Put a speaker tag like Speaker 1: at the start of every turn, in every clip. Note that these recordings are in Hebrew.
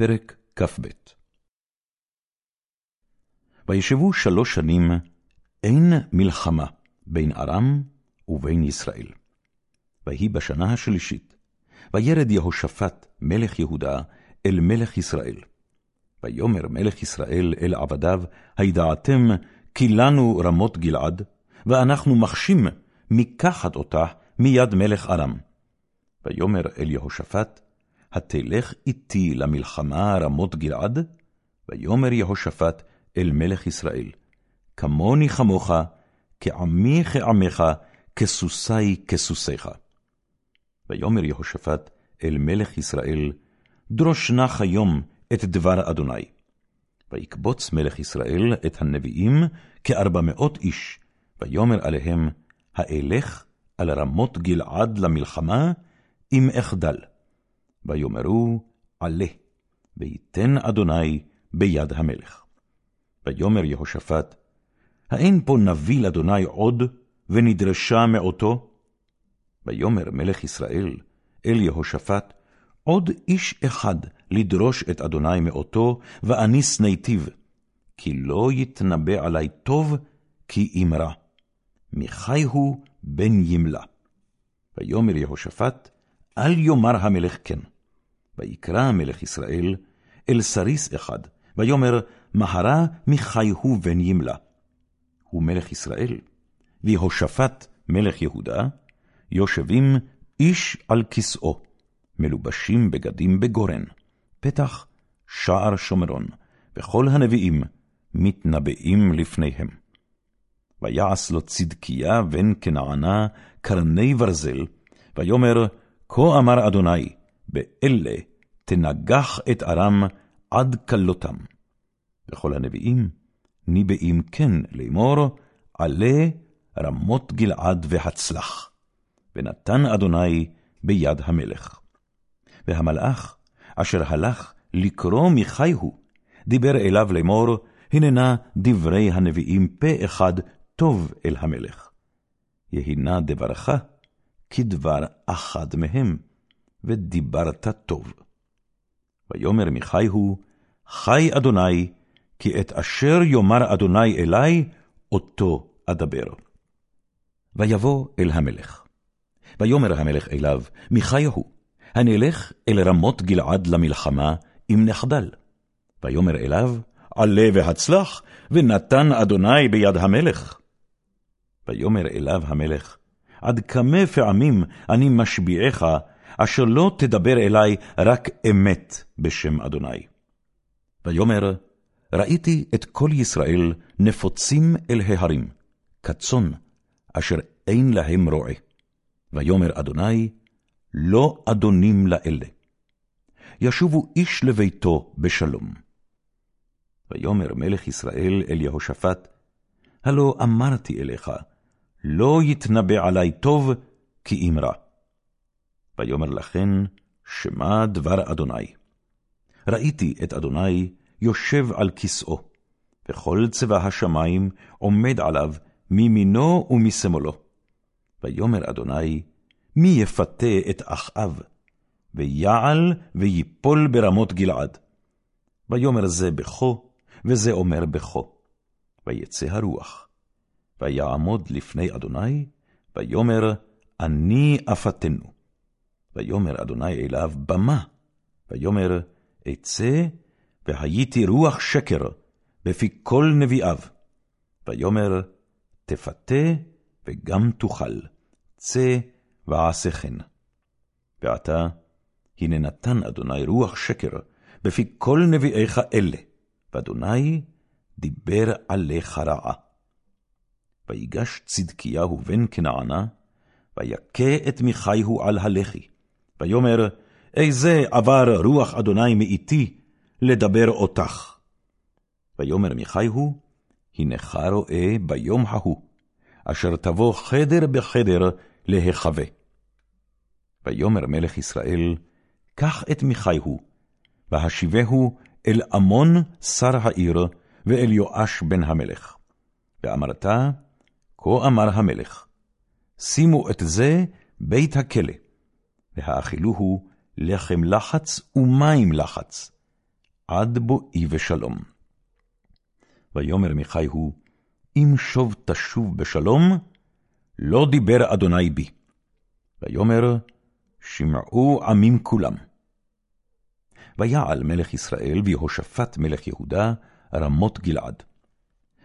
Speaker 1: פרק כ"ב וישבו שלוש שנים, אין מלחמה בין ארם ובין ישראל. ויהי בשנה השלישית, וירד יהושפט מלך יהודה אל מלך ישראל. ויאמר מלך ישראל אל עבדיו, הידעתם כי לנו רמות גלעד, ואנחנו מחשים מקחת אותה מיד מלך ארם. ויאמר אל יהושפט, התלך איתי למלחמה רמות גלעד? ויאמר יהושפט אל מלך ישראל, כמוני כמוך, כעמי כעמך, כסוסי כסוסיך. ויאמר יהושפט אל מלך ישראל, דרוש נח היום את דבר אדוני. ויקבוץ מלך ישראל את הנביאים כארבע מאות איש, ויאמר עליהם, האלך על רמות גלעד למלחמה, אם אחדל. ויאמרו, עלה, ויתן אדוני ביד המלך. ויאמר יהושפט, האין פה נביא לאדוני עוד, ונדרשה מאותו? ויאמר מלך ישראל אל יהושפט, עוד איש אחד לדרוש את אדוני מאותו, ואני שנאתיו, כי לא יתנבא עלי טוב, כי אם רע. מחי הוא בן ימלה. ויאמר יהושפט, אל יאמר המלך כן. ויקרא המלך ישראל אל סריס אחד, ויאמר, מהרה מחי הוא בן ימלה. הוא מלך ישראל, ויהושפט מלך יהודה, יושבים איש על כסאו, מלובשים בגדים בגורן, פתח שער שומרון, וכל הנביאים מתנבאים לפניהם. ויעש לו צדקיה בן כנענה קרני ברזל, ויאמר, כה אמר אדוני, באלה תנגח את ארם עד כלותם. וכל הנביאים ניבאים כן לאמור, עלה רמות גלעד והצלח. ונתן אדוני ביד המלך. והמלאך, אשר הלך לקרוא מחייהו, דיבר אליו לאמור, הננה דברי הנביאים פה אחד טוב אל המלך. יהינה דברך כדבר אחד מהם, ודיברת טוב. ויאמר מיכיהו, חי אדוני, כי את אשר יאמר אדוני אלי, אותו אדבר. ויבוא אל המלך. ויאמר המלך אליו, מיכיהו, הנלך אל רמות גלעד למלחמה, אם נחדל. ויאמר אליו, עלה והצלח, ונתן אדוני ביד המלך. ויאמר אליו המלך, עד כמה פעמים אני משביעך, אשר לא תדבר אלי רק אמת בשם אדוני. ויאמר, ראיתי את כל ישראל נפוצים אל ההרים, כצאן, אשר אין להם רועה. ויאמר אדוני, לא אדונים לאלה. ישובו איש לביתו בשלום. ויאמר מלך ישראל אל יהושפט, הלא אמרתי אליך, לא יתנבא עלי טוב, כי אם רע. ויאמר לכן, שמע דבר אדוני. ראיתי את אדוני יושב על כסאו, וכל צבא השמים עומד עליו מימינו ומשמאלו. ויאמר אדוני, מי יפתה את אחאב, ויעל ויפול ברמות גלעד. ויאמר זה בכו, וזה אומר בכו. ויצא הרוח. ויעמוד לפני אדוני, ויאמר, אני אפתנו. ויאמר אדוני אליו, במה? ויאמר, אצא, והייתי רוח שקר בפי כל נביאיו. ויאמר, תפתה, וגם תוכל, צא ועשה כן. ועתה, הנה נתן אדוני רוח שקר בפי כל נביאיך אלה, ואדוני דיבר עליך רעה. ויגש צדקיהו בן כנענה, ויכה את מיכיהו על הלחי, ויאמר, איזה עבר רוח אדוני מאיתי לדבר אותך. ויאמר מיכיהו, הנך רואה ביום ההוא, אשר תבוא חדר בחדר להיחווה. ויאמר מלך ישראל, קח את מיכיהו, והשיבהו אל עמון שר העיר, ואל יואש בן המלך. ואמרת, כה אמר המלך, שימו את זה בית הכלא, והאכילוהו לחם לחץ ומים לחץ, עד בואי ושלום. ויאמר מיכהו, אם שוב תשוב בשלום, לא דיבר אדוני בי. ויאמר, שמעו עמים כולם. ויעל מלך ישראל ויהושפט מלך יהודה רמות גלעד.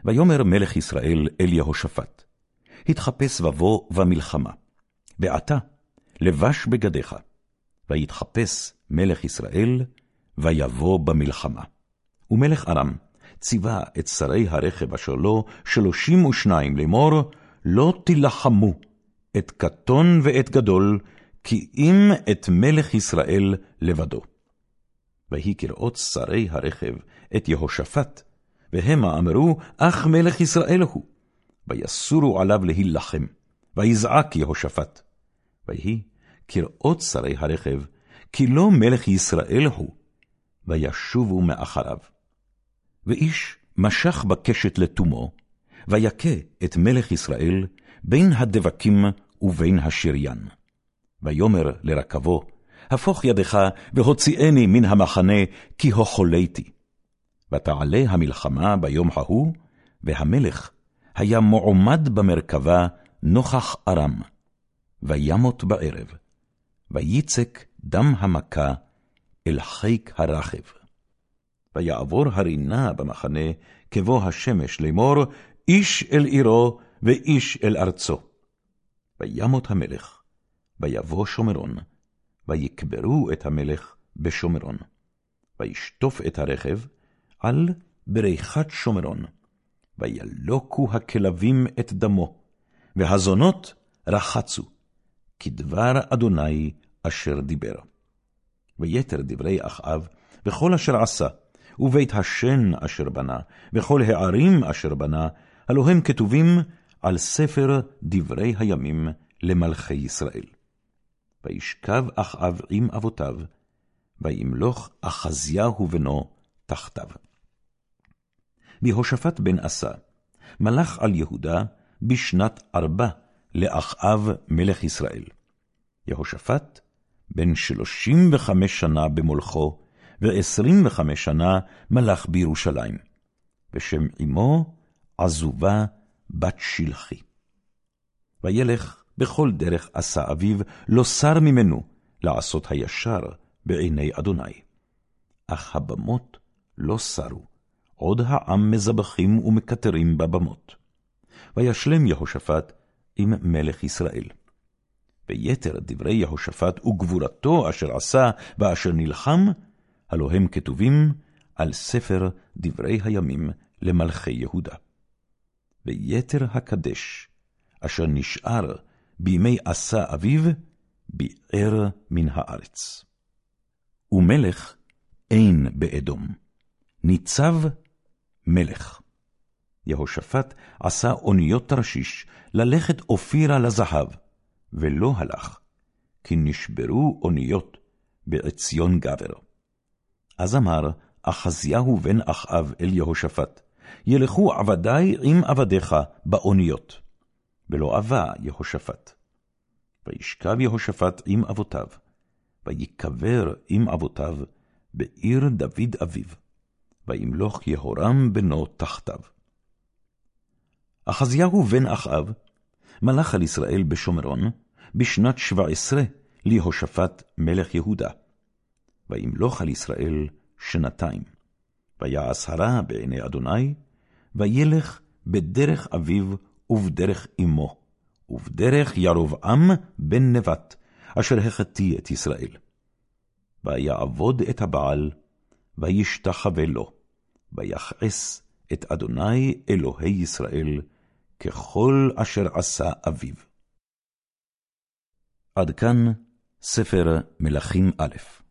Speaker 1: ויאמר מלך ישראל אל יהושפט, התחפש ובוא במלחמה, ועתה לבש בגדיך, ויתחפש מלך ישראל, ויבוא במלחמה. ומלך ארם ציווה את שרי הרכב אשר לו שלושים ושניים לאמור, לא תילחמו את קטון ואת גדול, כי אם את מלך ישראל לבדו. ויהי כראות שרי הרכב את יהושפט, והמה אמרו, אך מלך ישראל הוא. ויסורו עליו להילחם, ויזעק יהושפט. ויהי כראות שרי הרכב, כי לא מלך ישראל הוא, וישובו מאחריו. ואיש משך בקשת לתומו, ויכה את מלך ישראל בין הדבקים ובין השריין. ויאמר לרכבו, הפוך ידך והוציאני מן המחנה, כי הוכלתי. ותעלה המלחמה ביום ההוא, והמלך היה מועמד במרכבה נוכח ארם. וימות בערב, וייצק דם המכה אל חיק הרחב. ויעבור הרינה במחנה, כבוא השמש לאמור, איש אל עירו ואיש אל ארצו. וימות המלך, ויבוא שומרון, ויקברו את המלך בשומרון. וישטוף את הרכב על בריחת שומרון, וילוקו הכלבים את דמו, והזונות רחצו, כדבר אדוני אשר דיבר. ויתר דברי אחאב, וכל אשר עשה, ובית השן אשר בנה, וכל הערים אשר בנה, הלא הם כתובים על ספר דברי הימים למלכי ישראל. וישכב אחאב עם אבותיו, וימלוך אחזיהו בנו תחתיו. בהושפט בן עשה, מלך על יהודה בשנת ארבע לאחאב מלך ישראל. יהושפט בן שלושים וחמש שנה במולכו, ועשרים וחמש שנה מלך בירושלים, ושם אמו עזובה בת שלחי. וילך בכל דרך עשה אביו, לא שר ממנו לעשות הישר בעיני אדוני. אך הבמות לא שרו, עוד העם מזבחים ומקטרים בבמות. וישלם יהושפט עם מלך ישראל. ויתר דברי יהושפט וגבורתו אשר עשה ואשר נלחם, הלא הם כתובים על ספר דברי הימים למלכי יהודה. ויתר הקדש, אשר נשאר בימי עשה אביו, ביער מן הארץ. ומלך אין באדום, ניצב מלך. יהושפט עשה אוניות תרשיש ללכת אופירה לזהב, ולא הלך, כי נשברו אוניות בעציון גבר. אז אמר אחזיהו בן אחאב אל יהושפט, ילכו עבדי עם עבדיך באוניות. ולא אבה יהושפט. וישכב יהושפט עם אבותיו, ויקבר עם אבותיו בעיר דוד אביו, וימלוך יהורם בנו תחתיו. אחזיהו בן אחאב מלך על ישראל בשומרון בשנת שבע עשרה להושפט מלך יהודה. וימלוך על ישראל שנתיים. ויעש הרע בעיני אדוני, וילך בדרך אביו ובדרך אמו, ובדרך ירבעם בן נבט, אשר החטיא את ישראל. ויעבוד את הבעל, וישתחווה לו, ויכעס את אדוני אלוהי ישראל, ככל אשר עשה אביו. עד כאן ספר מלכים א'.